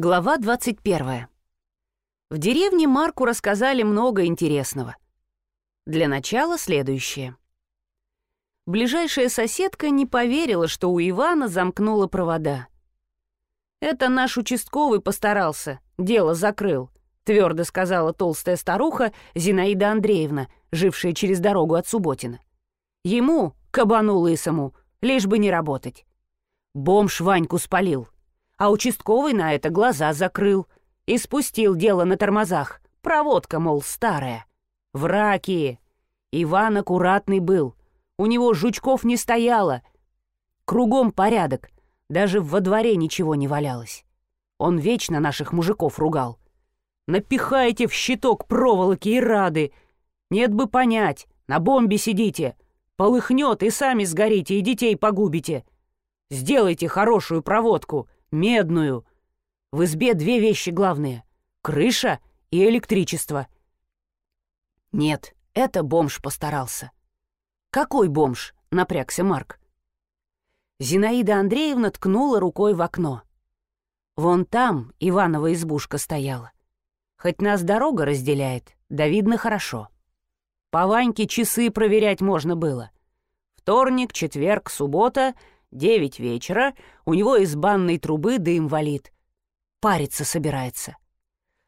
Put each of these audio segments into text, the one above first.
Глава 21. В деревне Марку рассказали много интересного. Для начала следующее. Ближайшая соседка не поверила, что у Ивана замкнула провода. «Это наш участковый постарался, дело закрыл», твердо сказала толстая старуха Зинаида Андреевна, жившая через дорогу от Субботина. «Ему, кабану лысому, лишь бы не работать. Бомж Ваньку спалил» а участковый на это глаза закрыл и спустил дело на тормозах. Проводка, мол, старая. Враки. Иван аккуратный был. У него жучков не стояло. Кругом порядок. Даже во дворе ничего не валялось. Он вечно наших мужиков ругал. Напихайте в щиток проволоки и рады. Нет бы понять, на бомбе сидите. Полыхнет и сами сгорите, и детей погубите. Сделайте хорошую проводку — медную. В избе две вещи главные — крыша и электричество. Нет, это бомж постарался. Какой бомж? — напрягся Марк. Зинаида Андреевна ткнула рукой в окно. Вон там Иванова избушка стояла. Хоть нас дорога разделяет, да видно хорошо. По Ваньке часы проверять можно было. Вторник, четверг, суббота — Девять вечера, у него из банной трубы дым валит. Париться собирается.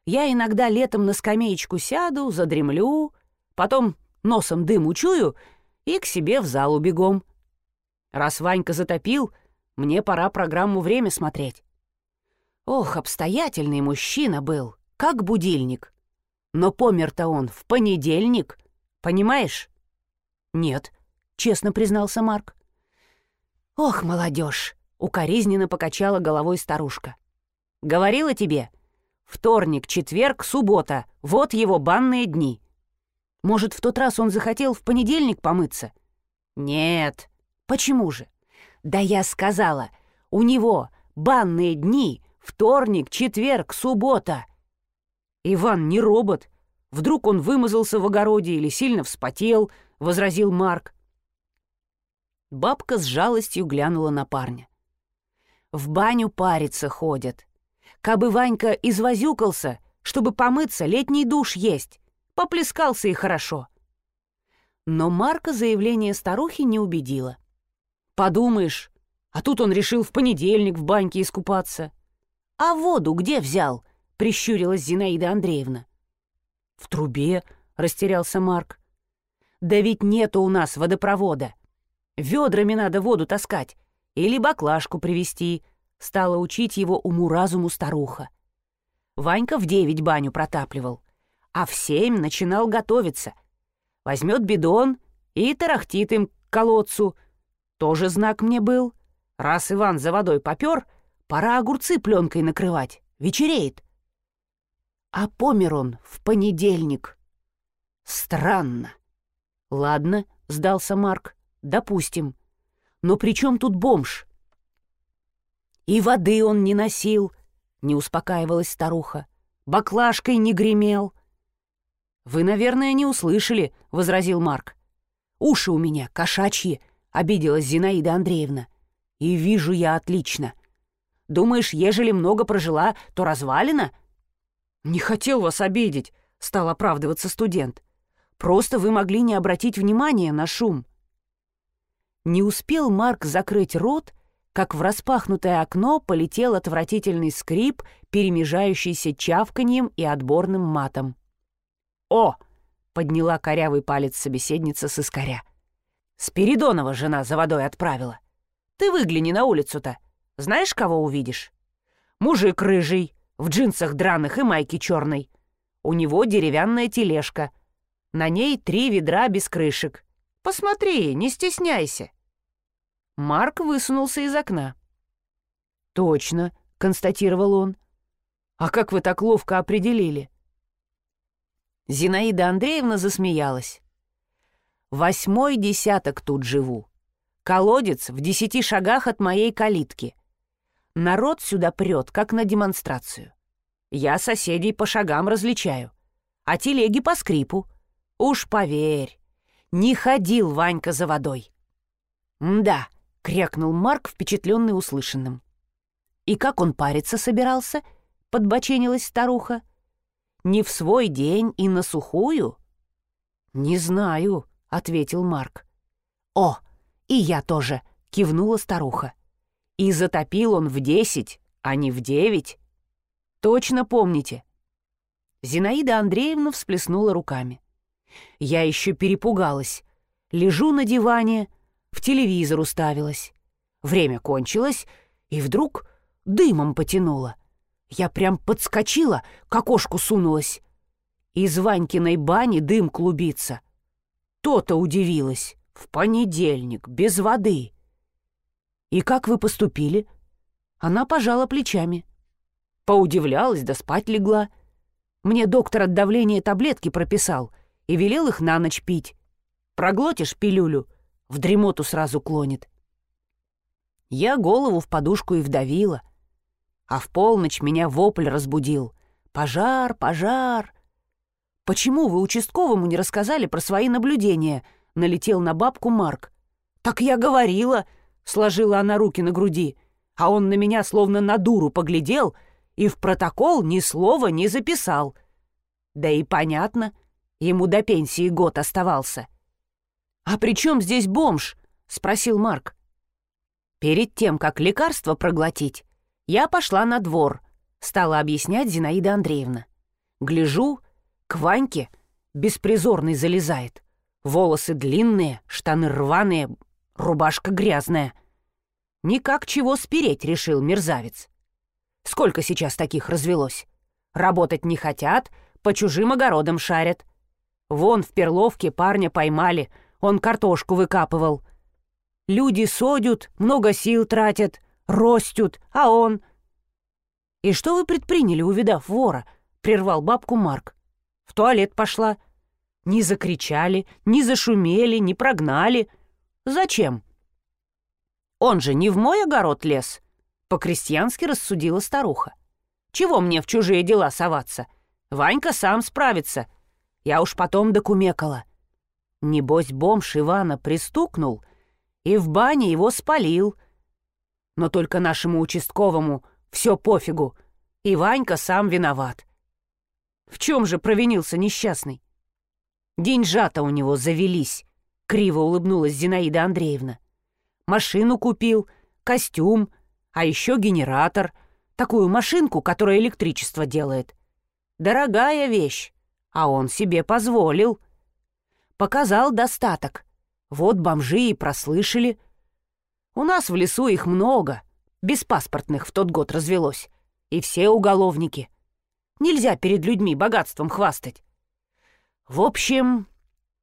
Я иногда летом на скамеечку сяду, задремлю, потом носом дым учую и к себе в зал убегом. Раз Ванька затопил, мне пора программу «Время» смотреть. Ох, обстоятельный мужчина был, как будильник. Но помер-то он в понедельник, понимаешь? Нет, честно признался Марк. «Ох, молодежь!» — укоризненно покачала головой старушка. «Говорила тебе? Вторник, четверг, суббота — вот его банные дни. Может, в тот раз он захотел в понедельник помыться?» «Нет. Почему же?» «Да я сказала, у него банные дни — вторник, четверг, суббота». «Иван не робот. Вдруг он вымазался в огороде или сильно вспотел», — возразил Марк. Бабка с жалостью глянула на парня. «В баню париться ходят. Кабы Ванька извозюкался, чтобы помыться, летний душ есть. Поплескался и хорошо». Но Марка заявление старухи не убедило. «Подумаешь, а тут он решил в понедельник в баньке искупаться». «А воду где взял?» — прищурилась Зинаида Андреевна. «В трубе», — растерялся Марк. «Да ведь нету у нас водопровода. Ведрами надо воду таскать или баклажку привезти, стала учить его уму-разуму старуха. Ванька в девять баню протапливал, а в семь начинал готовиться. Возьмет бидон и тарахтит им к колодцу. Тоже знак мне был. Раз Иван за водой попер, пора огурцы пленкой накрывать. Вечереет. А помер он в понедельник. Странно. Ладно, сдался Марк. Допустим. Но при чем тут бомж? И воды он не носил, не успокаивалась старуха. Баклажкой не гремел. «Вы, наверное, не услышали», — возразил Марк. «Уши у меня кошачьи», — обиделась Зинаида Андреевна. «И вижу я отлично. Думаешь, ежели много прожила, то развалина?» «Не хотел вас обидеть», — стал оправдываться студент. «Просто вы могли не обратить внимания на шум». Не успел Марк закрыть рот, как в распахнутое окно полетел отвратительный скрип, перемежающийся чавканьем и отборным матом. «О!» — подняла корявый палец собеседница с искоря. «Спиридонова жена за водой отправила. Ты выгляни на улицу-то. Знаешь, кого увидишь? Мужик рыжий, в джинсах драных и майке черной. У него деревянная тележка. На ней три ведра без крышек. Посмотри, не стесняйся». Марк высунулся из окна. «Точно», — констатировал он. «А как вы так ловко определили?» Зинаида Андреевна засмеялась. «Восьмой десяток тут живу. Колодец в десяти шагах от моей калитки. Народ сюда прет, как на демонстрацию. Я соседей по шагам различаю, а телеги по скрипу. Уж поверь, не ходил Ванька за водой. «Да», — крякнул Марк, впечатленный услышанным. «И как он париться собирался?» —— подбоченилась старуха. «Не в свой день и на сухую?» «Не знаю», — ответил Марк. «О, и я тоже», — кивнула старуха. «И затопил он в десять, а не в девять. Точно помните?» Зинаида Андреевна всплеснула руками. Я еще перепугалась. Лежу на диване, в телевизор уставилась. Время кончилось, и вдруг дымом потянуло. Я прям подскочила, к окошку сунулась. Из Ванькиной бани дым клубится. То-то удивилась. В понедельник, без воды. «И как вы поступили?» Она пожала плечами. Поудивлялась, да спать легла. Мне доктор от давления таблетки прописал и велел их на ночь пить. Проглотишь пилюлю, в дремоту сразу клонит. Я голову в подушку и вдавила. А в полночь меня вопль разбудил. «Пожар, пожар!» «Почему вы участковому не рассказали про свои наблюдения?» — налетел на бабку Марк. «Так я говорила!» — сложила она руки на груди. А он на меня словно на дуру поглядел и в протокол ни слова не записал. Да и понятно, ему до пенсии год оставался. «А при чем здесь бомж?» — спросил Марк. Перед тем, как лекарство проглотить, я пошла на двор, стала объяснять Зинаида Андреевна. Гляжу, к Ваньке беспризорный залезает. Волосы длинные, штаны рваные, рубашка грязная. Никак чего спереть решил мерзавец. Сколько сейчас таких развелось? Работать не хотят, по чужим огородам шарят. Вон в Перловке парня поймали, он картошку выкапывал. Люди содят, много сил тратят, ростют, а он...» «И что вы предприняли, увидав вора?» — прервал бабку Марк. «В туалет пошла. Не закричали, не зашумели, не прогнали. Зачем?» «Он же не в мой огород лез», — по-крестьянски рассудила старуха. «Чего мне в чужие дела соваться? Ванька сам справится. Я уж потом докумекала. Небось, бомж Ивана пристукнул и в бане его спалил, но только нашему участковому все пофигу, и Ванька сам виноват. В чем же провинился несчастный? Деньжата у него завелись, криво улыбнулась Зинаида Андреевна. Машину купил, костюм, а еще генератор, такую машинку, которая электричество делает. Дорогая вещь, а он себе позволил. Показал достаток. Вот бомжи и прослышали — у нас в лесу их много, беспаспортных в тот год развелось. И все уголовники. Нельзя перед людьми богатством хвастать. В общем,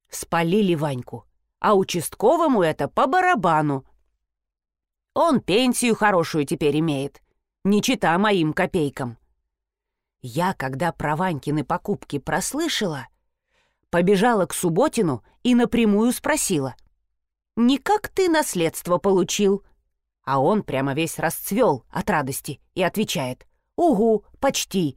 спалили Ваньку, а участковому это по барабану. Он пенсию хорошую теперь имеет, не чита моим копейкам. Я, когда про Ванькины покупки прослышала, побежала к Субботину и напрямую спросила — не как ты наследство получил». А он прямо весь расцвел от радости и отвечает. «Угу, почти».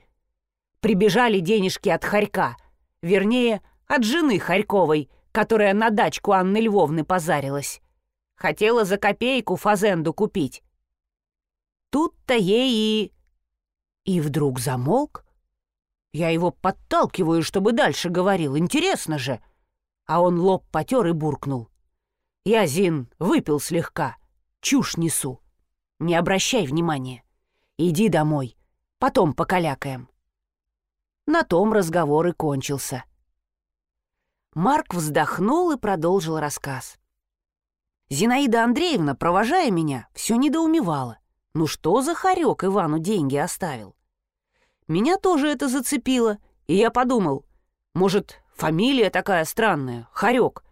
Прибежали денежки от Харька, вернее, от жены Харьковой, которая на дачку Анны Львовны позарилась. Хотела за копейку фазенду купить. Тут-то ей и... И вдруг замолк. Я его подталкиваю, чтобы дальше говорил, интересно же. А он лоб потер и буркнул. Я, Зин, выпил слегка. Чушь несу. Не обращай внимания. Иди домой. Потом покалякаем. На том разговор и кончился. Марк вздохнул и продолжил рассказ. Зинаида Андреевна, провожая меня, все недоумевала. Ну что за хорек Ивану деньги оставил? Меня тоже это зацепило, и я подумал, может, фамилия такая странная, хорек —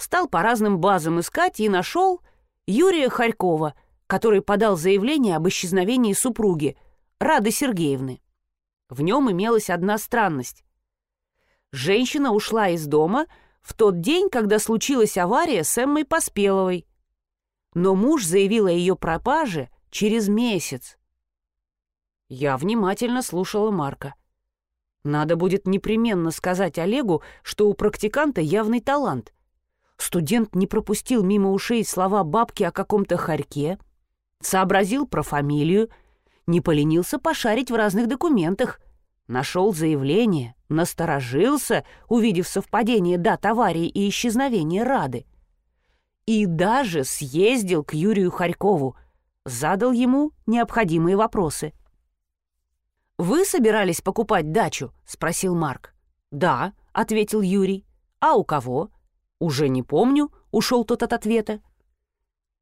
стал по разным базам искать и нашел Юрия Харькова, который подал заявление об исчезновении супруги, Рады Сергеевны. В нем имелась одна странность. Женщина ушла из дома в тот день, когда случилась авария с Эммой Поспеловой. Но муж заявил о ее пропаже через месяц. Я внимательно слушала Марка. Надо будет непременно сказать Олегу, что у практиканта явный талант — Студент не пропустил мимо ушей слова бабки о каком-то хорьке, сообразил про фамилию, не поленился пошарить в разных документах. Нашел заявление, насторожился, увидев совпадение дат аварии и исчезновения Рады. И даже съездил к Юрию Харькову, задал ему необходимые вопросы. «Вы собирались покупать дачу?» — спросил Марк. «Да», — ответил Юрий. «А у кого?» «Уже не помню», — ушел тот от ответа.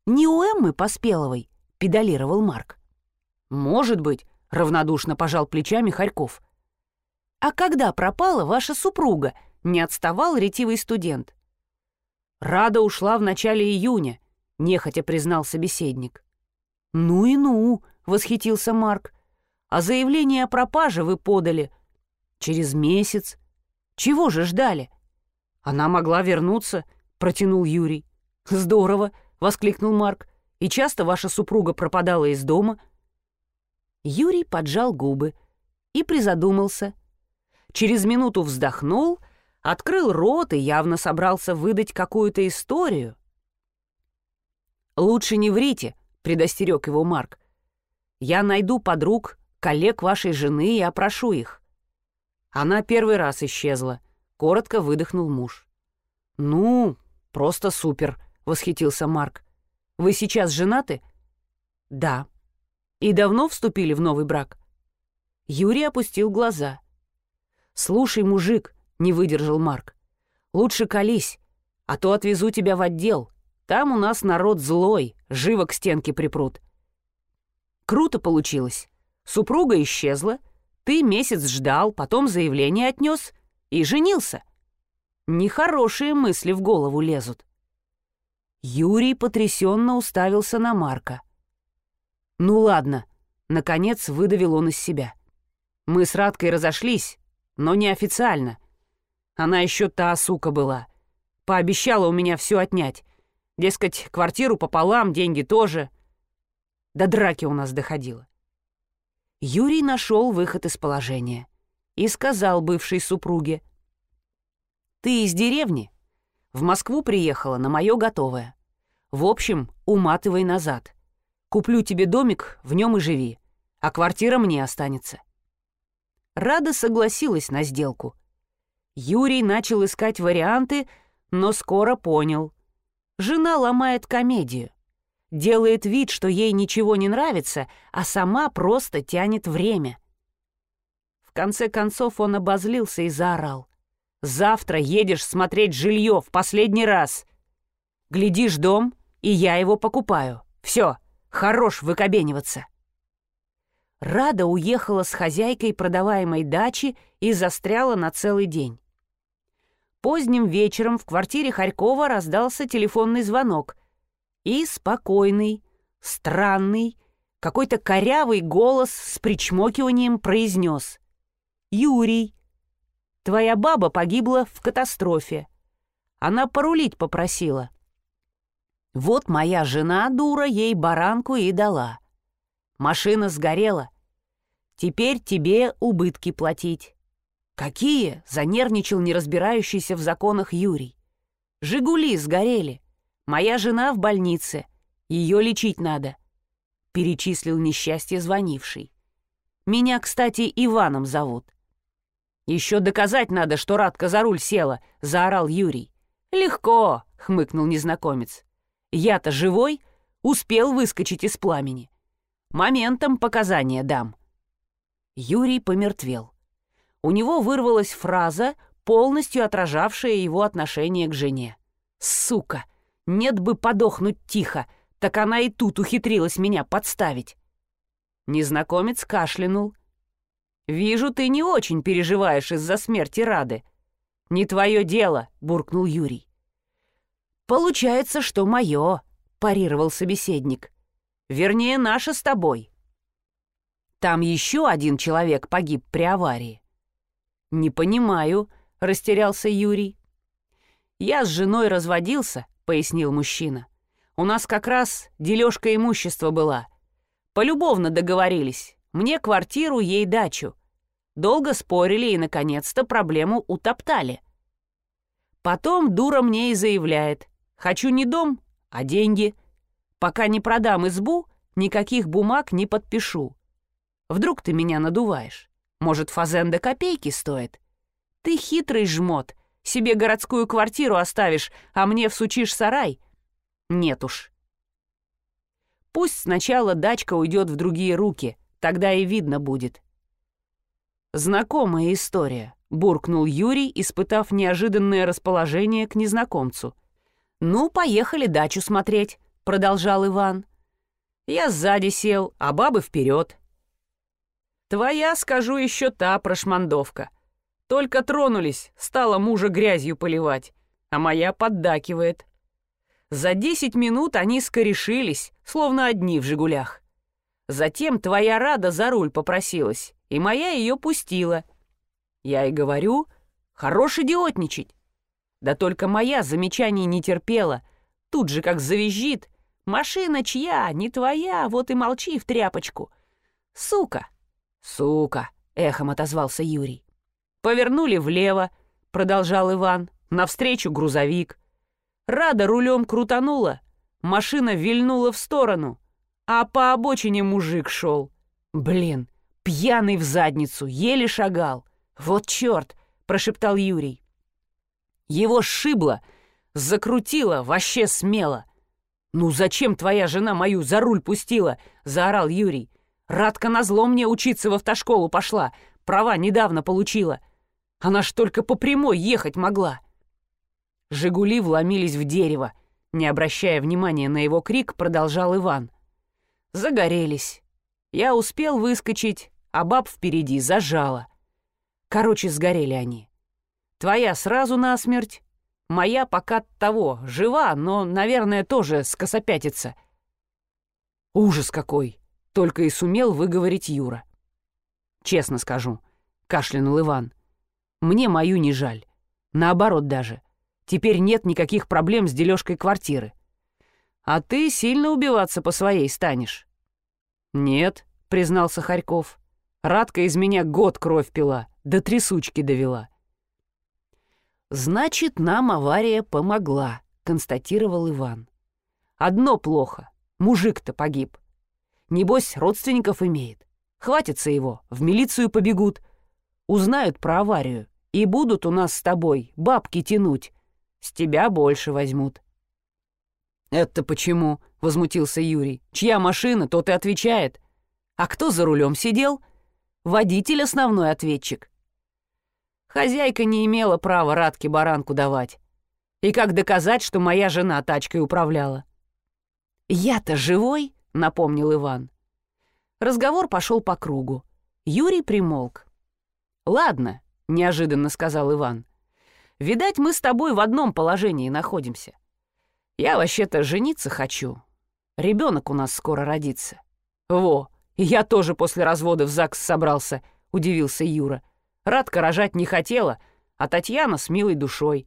«Не у Эммы Поспеловой», — педалировал Марк. «Может быть», — равнодушно пожал плечами Харьков. «А когда пропала ваша супруга?» — не отставал ретивый студент. «Рада ушла в начале июня», — нехотя признал собеседник. «Ну и ну», — восхитился Марк. «А заявление о пропаже вы подали через месяц. Чего же ждали?» «Она могла вернуться», — протянул Юрий. «Здорово», — воскликнул Марк. «И часто ваша супруга пропадала из дома?» Юрий поджал губы и призадумался. Через минуту вздохнул, открыл рот и явно собрался выдать какую-то историю. «Лучше не врите», — предостерег его Марк. «Я найду подруг, коллег вашей жены и опрошу их». Она первый раз исчезла. Коротко выдохнул муж. «Ну, просто супер», — восхитился Марк. «Вы сейчас женаты?» «Да». «И давно вступили в новый брак?» Юрий опустил глаза. «Слушай, мужик», — не выдержал Марк, — «лучше колись, а то отвезу тебя в отдел. Там у нас народ злой, живо к стенке припрут». Круто получилось. Супруга исчезла, ты месяц ждал, потом заявление отнес, и женился. Нехорошие мысли в голову лезут. Юрий потрясенно уставился на Марка. «Ну ладно», — наконец выдавил он из себя. «Мы с Радкой разошлись, но неофициально. Она еще та сука была. Пообещала у меня все отнять. Дескать, квартиру пополам, деньги тоже. До драки у нас доходило». Юрий нашел выход из положения и сказал бывшей супруге. «Ты из деревни? В Москву приехала на мое готовое. В общем, уматывай назад. Куплю тебе домик, в нем и живи, а квартира мне останется». Рада согласилась на сделку. Юрий начал искать варианты, но скоро понял. Жена ломает комедию. Делает вид, что ей ничего не нравится, а сама просто тянет время — конце концов он обозлился и заорал. «Завтра едешь смотреть жилье в последний раз. Глядишь дом, и я его покупаю. Все, хорош выкобениваться». Рада уехала с хозяйкой продаваемой дачи и застряла на целый день. Поздним вечером в квартире Харькова раздался телефонный звонок. И спокойный, странный, какой-то корявый голос с причмокиванием произнес. Юрий. Твоя баба погибла в катастрофе. Она порулить попросила. Вот моя жена, дура, ей баранку и дала. Машина сгорела. Теперь тебе убытки платить. Какие? Занервничал неразбирающийся в законах Юрий. «Жигули сгорели. Моя жена в больнице. Ее лечить надо», — перечислил несчастье звонивший. «Меня, кстати, Иваном зовут. «Еще доказать надо, что Радка за руль села», — заорал Юрий. «Легко», — хмыкнул незнакомец. «Я-то живой, успел выскочить из пламени. Моментом показания дам». Юрий помертвел. У него вырвалась фраза, полностью отражавшая его отношение к жене. «Сука! Нет бы подохнуть тихо, так она и тут ухитрилась меня подставить». Незнакомец кашлянул, «Вижу, ты не очень переживаешь из-за смерти Рады». «Не твое дело», — буркнул Юрий. «Получается, что мое», — парировал собеседник. «Вернее, наше с тобой». «Там еще один человек погиб при аварии». «Не понимаю», — растерялся Юрий. «Я с женой разводился», — пояснил мужчина. «У нас как раз дележка имущества была. Полюбовно договорились. Мне квартиру, ей дачу. Долго спорили и, наконец-то, проблему утоптали. Потом дура мне и заявляет. Хочу не дом, а деньги. Пока не продам избу, никаких бумаг не подпишу. Вдруг ты меня надуваешь? Может, фазенда копейки стоит? Ты хитрый жмот. Себе городскую квартиру оставишь, а мне всучишь сарай? Нет уж. Пусть сначала дачка уйдет в другие руки, тогда и видно будет. Знакомая история, буркнул Юрий, испытав неожиданное расположение к незнакомцу. Ну, поехали дачу смотреть, продолжал Иван. Я сзади сел, а бабы вперед. Твоя, скажу, еще та прошмандовка. Только тронулись, стала мужа грязью поливать, а моя поддакивает. За десять минут они скорешились, словно одни в «Жигулях». Затем твоя Рада за руль попросилась, и моя ее пустила. Я и говорю, хорош идиотничать. Да только моя замечаний не терпела. Тут же как завизжит. Машина чья, не твоя, вот и молчи в тряпочку. Сука! Сука! Эхом отозвался Юрий. Повернули влево, продолжал Иван. Навстречу грузовик. Рада рулем крутанула. Машина вильнула в сторону. А по обочине мужик шел. Блин, пьяный в задницу, еле шагал. Вот черт, прошептал Юрий. Его сшибло, закрутило, вообще смело. «Ну зачем твоя жена мою за руль пустила?» — заорал Юрий. «Радка назло мне учиться в автошколу пошла, права недавно получила. Она ж только по прямой ехать могла». «Жигули» вломились в дерево. Не обращая внимания на его крик, продолжал Иван. Загорелись. Я успел выскочить, а баб впереди зажала. Короче, сгорели они. Твоя сразу насмерть, моя пока того, жива, но, наверное, тоже скосопятится. Ужас какой! Только и сумел выговорить Юра. Честно скажу, кашлянул Иван. Мне мою не жаль. Наоборот даже. Теперь нет никаких проблем с дележкой квартиры. А ты сильно убиваться по своей станешь. Нет, признался Харьков. Радка из меня год кровь пила, до трясучки довела. «Значит, нам авария помогла», — констатировал Иван. «Одно плохо. Мужик-то погиб. Небось, родственников имеет. Хватится его, в милицию побегут. Узнают про аварию и будут у нас с тобой бабки тянуть. С тебя больше возьмут». «Это почему?» — возмутился Юрий. «Чья машина, тот и отвечает. А кто за рулем сидел?» «Водитель основной ответчик. Хозяйка не имела права Радке баранку давать. И как доказать, что моя жена тачкой управляла? «Я-то живой?» — напомнил Иван. Разговор пошел по кругу. Юрий примолк. «Ладно», — неожиданно сказал Иван. «Видать, мы с тобой в одном положении находимся. Я вообще-то жениться хочу. Ребенок у нас скоро родится». «Во, я тоже после развода в ЗАГС собрался», — удивился Юра. Радка рожать не хотела, а Татьяна с милой душой.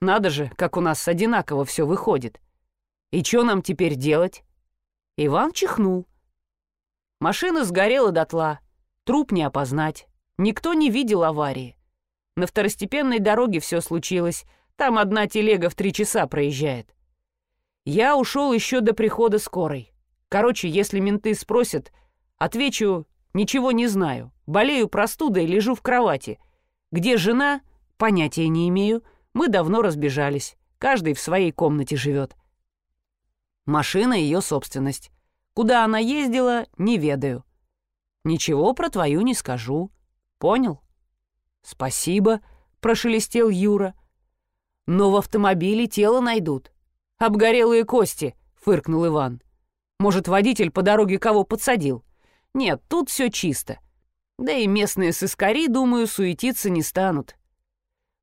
Надо же, как у нас одинаково все выходит. И что нам теперь делать? Иван чихнул. Машина сгорела дотла. Труп не опознать. Никто не видел аварии. На второстепенной дороге все случилось. Там одна телега в три часа проезжает. Я ушел еще до прихода скорой. Короче, если менты спросят, отвечу «ничего не знаю». Болею простудой, лежу в кровати. Где жена? Понятия не имею. Мы давно разбежались. Каждый в своей комнате живет. Машина — ее собственность. Куда она ездила, не ведаю. Ничего про твою не скажу. Понял? Спасибо, прошелестел Юра. Но в автомобиле тело найдут. Обгорелые кости, фыркнул Иван. Может, водитель по дороге кого подсадил? Нет, тут все чисто. Да и местные сыскари, думаю, суетиться не станут.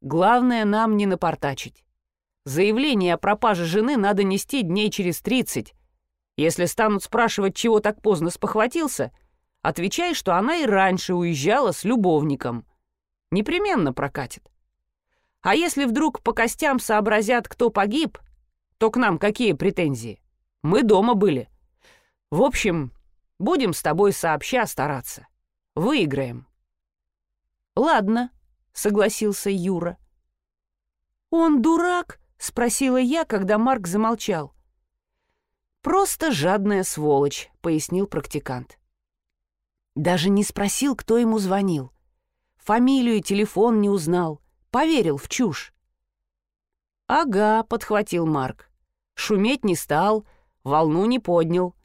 Главное нам не напортачить. Заявление о пропаже жены надо нести дней через тридцать. Если станут спрашивать, чего так поздно спохватился, отвечай, что она и раньше уезжала с любовником. Непременно прокатит. А если вдруг по костям сообразят, кто погиб, то к нам какие претензии? Мы дома были. В общем, будем с тобой сообща стараться. Выиграем». «Ладно», — согласился Юра. «Он дурак?» — спросила я, когда Марк замолчал. «Просто жадная сволочь», — пояснил практикант. Даже не спросил, кто ему звонил. Фамилию и телефон не узнал. Поверил в чушь. «Ага», — подхватил Марк. Шуметь не стал, волну не поднял.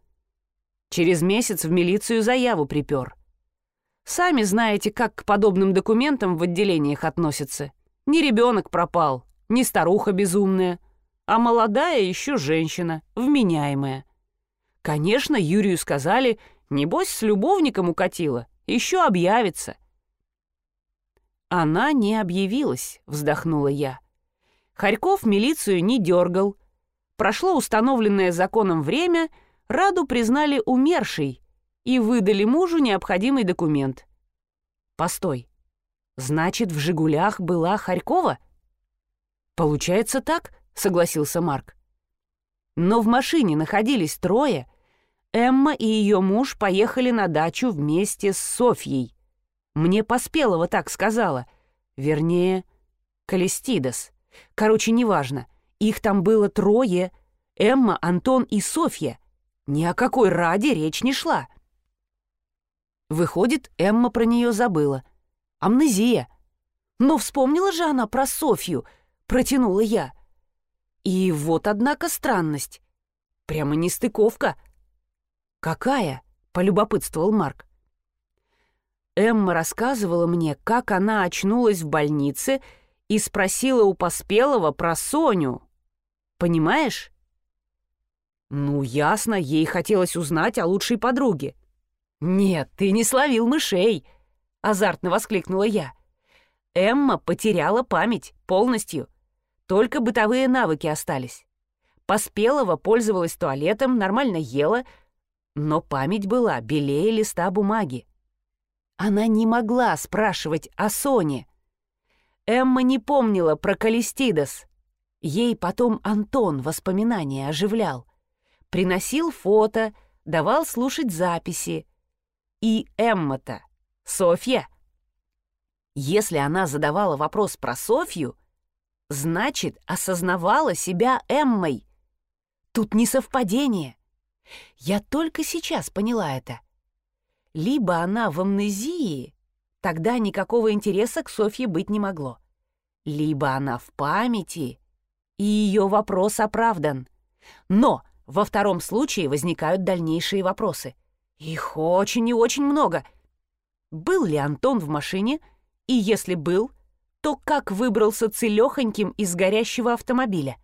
Через месяц в милицию заяву припер. Сами знаете, как к подобным документам в отделениях относятся. Не ребенок пропал, не старуха безумная, а молодая еще женщина, вменяемая. Конечно, Юрию сказали, небось, с любовником укатила, еще объявится. Она не объявилась, вздохнула я. Харьков милицию не дергал. Прошло установленное законом время, Раду признали умершей и выдали мужу необходимый документ. Постой, значит, в «Жигулях» была Харькова? Получается так, согласился Марк. Но в машине находились трое. Эмма и ее муж поехали на дачу вместе с Софьей. Мне Поспелова так сказала. Вернее, Калистидас. Короче, неважно. Их там было трое. Эмма, Антон и Софья. Ни о какой раде речь не шла. Выходит, Эмма про нее забыла. Амнезия. Но вспомнила же она про Софью, протянула я. И вот, однако, странность. Прямо нестыковка. «Какая?» — полюбопытствовал Марк. Эмма рассказывала мне, как она очнулась в больнице и спросила у Поспелого про Соню. Понимаешь? Ну, ясно, ей хотелось узнать о лучшей подруге. «Нет, ты не словил мышей!» — азартно воскликнула я. Эмма потеряла память полностью. Только бытовые навыки остались. Поспелова пользовалась туалетом, нормально ела, но память была белее листа бумаги. Она не могла спрашивать о Соне. Эмма не помнила про Калистидас. Ей потом Антон воспоминания оживлял. Приносил фото, давал слушать записи. И Эмма-то, Софья. Если она задавала вопрос про Софью, значит, осознавала себя Эммой. Тут не совпадение. Я только сейчас поняла это. Либо она в амнезии, тогда никакого интереса к Софье быть не могло. Либо она в памяти, и ее вопрос оправдан. Но во втором случае возникают дальнейшие вопросы. Их очень и очень много. Был ли Антон в машине? И если был, то как выбрался целехоньким из горящего автомобиля?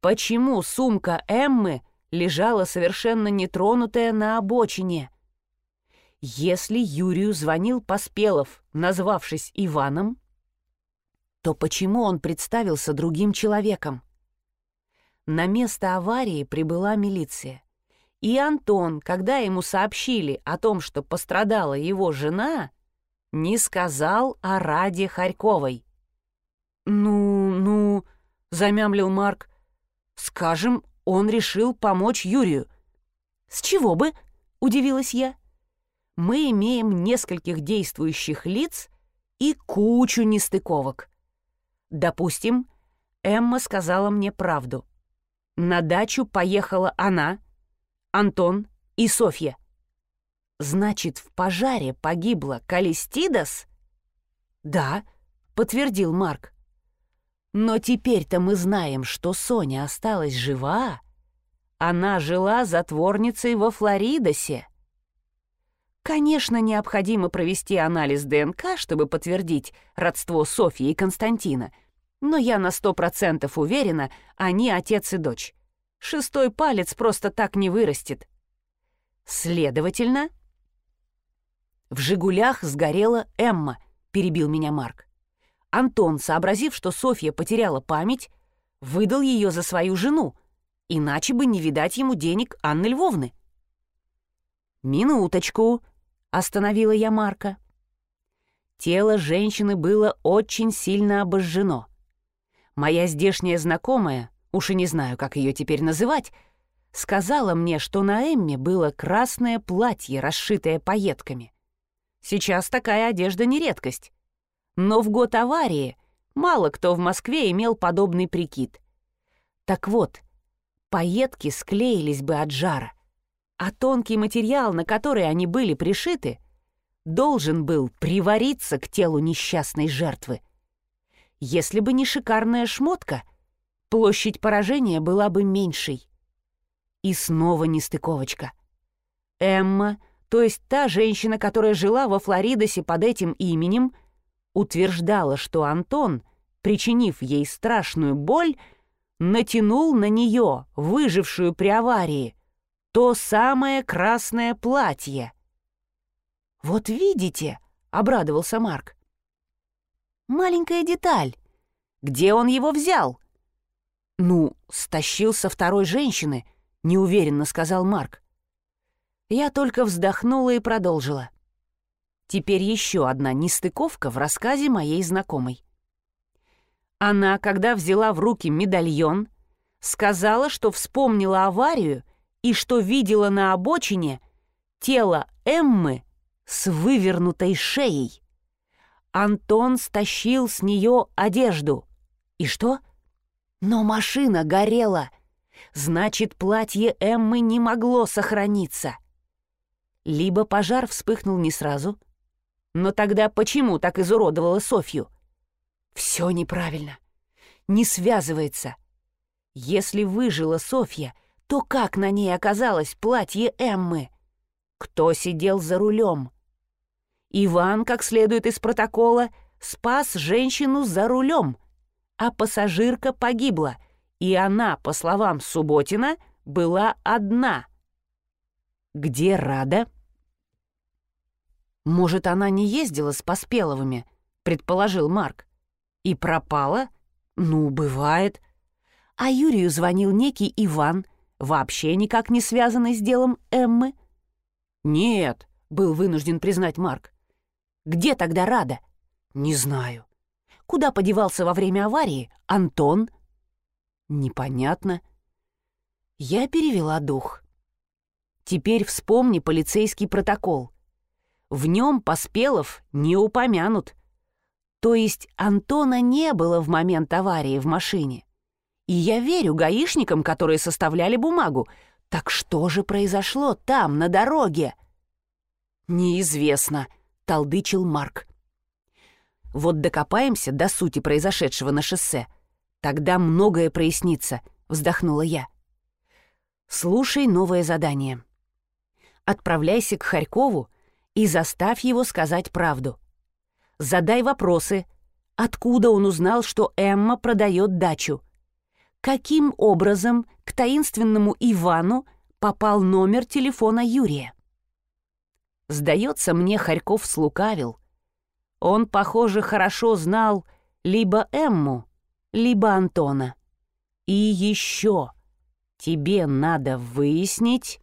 Почему сумка Эммы лежала совершенно нетронутая на обочине? Если Юрию звонил Поспелов, назвавшись Иваном, то почему он представился другим человеком? На место аварии прибыла милиция. И Антон, когда ему сообщили о том, что пострадала его жена, не сказал о Раде Харьковой. «Ну, ну», — замямлил Марк, — «скажем, он решил помочь Юрию». «С чего бы?» — удивилась я мы имеем нескольких действующих лиц и кучу нестыковок. Допустим, Эмма сказала мне правду. На дачу поехала она, Антон и Софья. Значит, в пожаре погибла Калистидас? Да, подтвердил Марк. Но теперь-то мы знаем, что Соня осталась жива. Она жила затворницей во Флоридосе. Конечно, необходимо провести анализ ДНК, чтобы подтвердить родство Софьи и Константина, но я на сто процентов уверена, они отец и дочь. Шестой палец просто так не вырастет. Следовательно... В «Жигулях» сгорела Эмма, перебил меня Марк. Антон, сообразив, что Софья потеряла память, выдал ее за свою жену, иначе бы не видать ему денег Анны Львовны. «Минуточку», Остановила я Марка. Тело женщины было очень сильно обожжено. Моя здешняя знакомая, уж и не знаю, как ее теперь называть, сказала мне, что на Эмме было красное платье, расшитое пайетками. Сейчас такая одежда не редкость. Но в год аварии мало кто в Москве имел подобный прикид. Так вот, пайетки склеились бы от жара. а тонкий материал, на который они были пришиты, должен был привариться к телу несчастной жертвы. Если бы не шикарная шмотка, площадь поражения была бы меньшей. И снова нестыковочка. Эмма, то есть та женщина, которая жила во Флоридосе под этим именем, утверждала, что Антон, причинив ей страшную боль, натянул на нее, выжившую при аварии, то самое красное платье. «Вот видите», — обрадовался Марк. «Маленькая деталь. Где он его взял?» «Ну, стащил со второй женщины», — неуверенно сказал Марк. Я только вздохнула и продолжила. Теперь еще одна нестыковка в рассказе моей знакомой. Она, когда взяла в руки медальон, сказала, что вспомнила аварию и что видела на обочине тело Эммы с вывернутой шеей. Антон стащил с нее одежду. И что? Но машина горела. Значит, платье Эммы не могло сохраниться. Либо пожар вспыхнул не сразу. Но тогда почему так изуродовала Софью? Все неправильно. Не связывается. Если выжила Софья, то как на ней оказалось платье Эммы? Кто сидел за рулем? Иван, как следует из протокола, спас женщину за рулем, а пассажирка погибла, и она, по словам Субботина, была одна. Где Рада? Может, она не ездила с Поспеловыми, предположил Марк. И пропала? Ну, бывает. А Юрию звонил некий Иван, вообще никак не связанный с делом Эммы? Нет, был вынужден признать Марк. Где тогда Рада? Не знаю. Куда подевался во время аварии Антон? Непонятно. Я перевела дух. Теперь вспомни полицейский протокол. В нем Поспелов не упомянут. То есть Антона не было в момент аварии в машине. И я верю гаишникам, которые составляли бумагу. Так что же произошло там, на дороге? Неизвестно, толдычил Марк. Вот докопаемся до сути произошедшего на шоссе. Тогда многое прояснится, вздохнула я. Слушай новое задание. Отправляйся к Харькову и заставь его сказать правду. Задай вопросы. Откуда он узнал, что Эмма продает дачу? каким образом к таинственному Ивану попал номер телефона Юрия. Сдается мне, Харьков слукавил. Он, похоже, хорошо знал либо Эмму, либо Антона. И еще тебе надо выяснить,